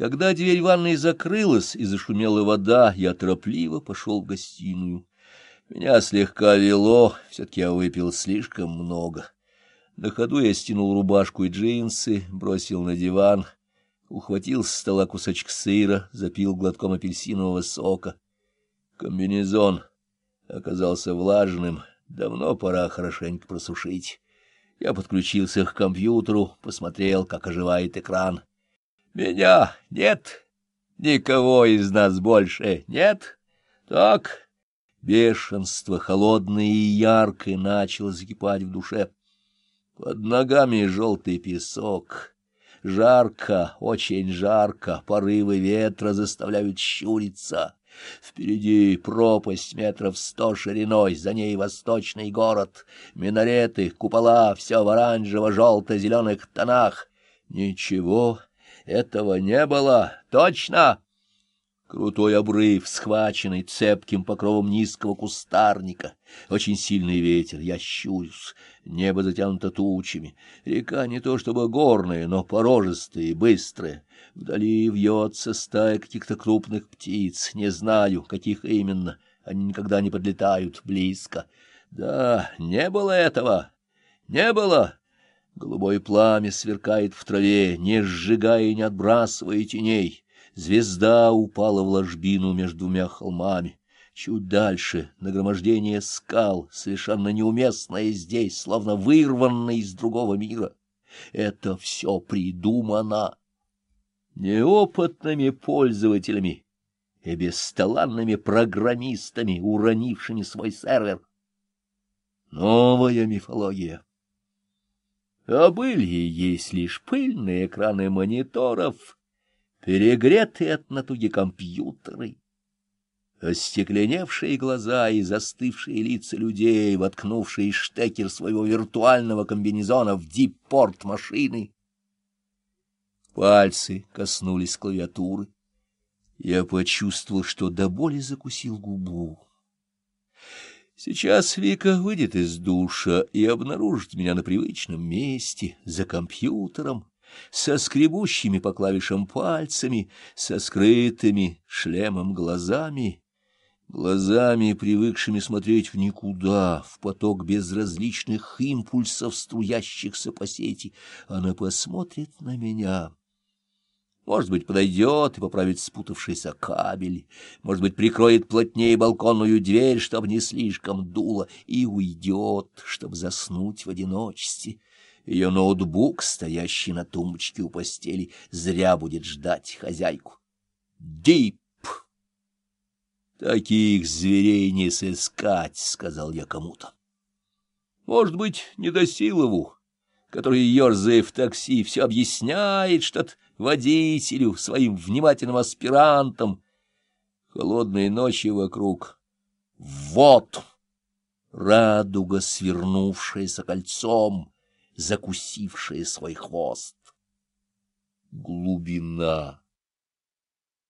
Когда дверь ванной закрылась и зашумела вода, я торопливо пошел в гостиную. Меня слегка вело, все-таки я выпил слишком много. На ходу я стянул рубашку и джинсы, бросил на диван, ухватил с стола кусочек сыра, запил глотком апельсинового сока. Комбинезон оказался влажным, давно пора хорошенько просушить. Я подключился к компьютеру, посмотрел, как оживает экран. Меня нет, никого из нас больше нет. Так, бешенство, холодное и яркое, начало закипать в душе. Под ногами желтый песок. Жарко, очень жарко, порывы ветра заставляют щуриться. Впереди пропасть метров сто шириной, за ней восточный город, минареты, купола, все в оранжево-желто-зеленых тонах. Ничего этого не было, точно! Крутой обрыв, схваченный цепким покровом низкого кустарника. Очень сильный ветер, я щурюсь. Небо затянуто тучами. Река не то чтобы горная, но порожистая и быстрая. Вдали вьется стая каких-то крупных птиц. Не знаю, каких именно. Они никогда не подлетают близко. Да, не было этого. Не было. Голубое пламя сверкает в траве, не сжигая и не отбрасывая теней. Звезда упала в ложбину между двумя холмами. Чуть дальше нагромождение скал, совершенно неуместное здесь, словно вырванное из другого мира. Это все придумано неопытными пользователями и бесталанными программистами, уронившими свой сервер. Новая мифология. А были есть лишь пыльные экраны мониторов, перегретые от натуги компьютеры, остекленевшие глаза и застывшие лица людей, воткнувшие штекер своего виртуального комбинезона в диппорт машины. Пальцы коснулись клавиатуры. Я почувствовал, что до боли закусил губу. Сейчас Вика выйдет из душа и обнаружит меня на привычном месте, за компьютером, со скребущими по клавишам пальцами, со скрытыми шлемом глазами, глазами, привыкшими смотреть в никуда, в поток безразличных импульсов, струящихся по сети. Она посмотрит на меня. Может быть, подойдет и поправит спутавшийся кабель, может быть, прикроет плотнее балконную дверь, чтобы не слишком дуло, и уйдет, чтобы заснуть в одиночестве. Ее ноутбук, стоящий на тумбочке у постели, зря будет ждать хозяйку. Дип! Таких зверей не сыскать, — сказал я кому-то. Может быть, Недосилову, который, ерзая в такси, все объясняет что-то водителю, своим внимательным аспирантам. Холодные ночи вокруг. Вот! Радуга, свернувшаяся кольцом, закусившая свой хвост. Глубина.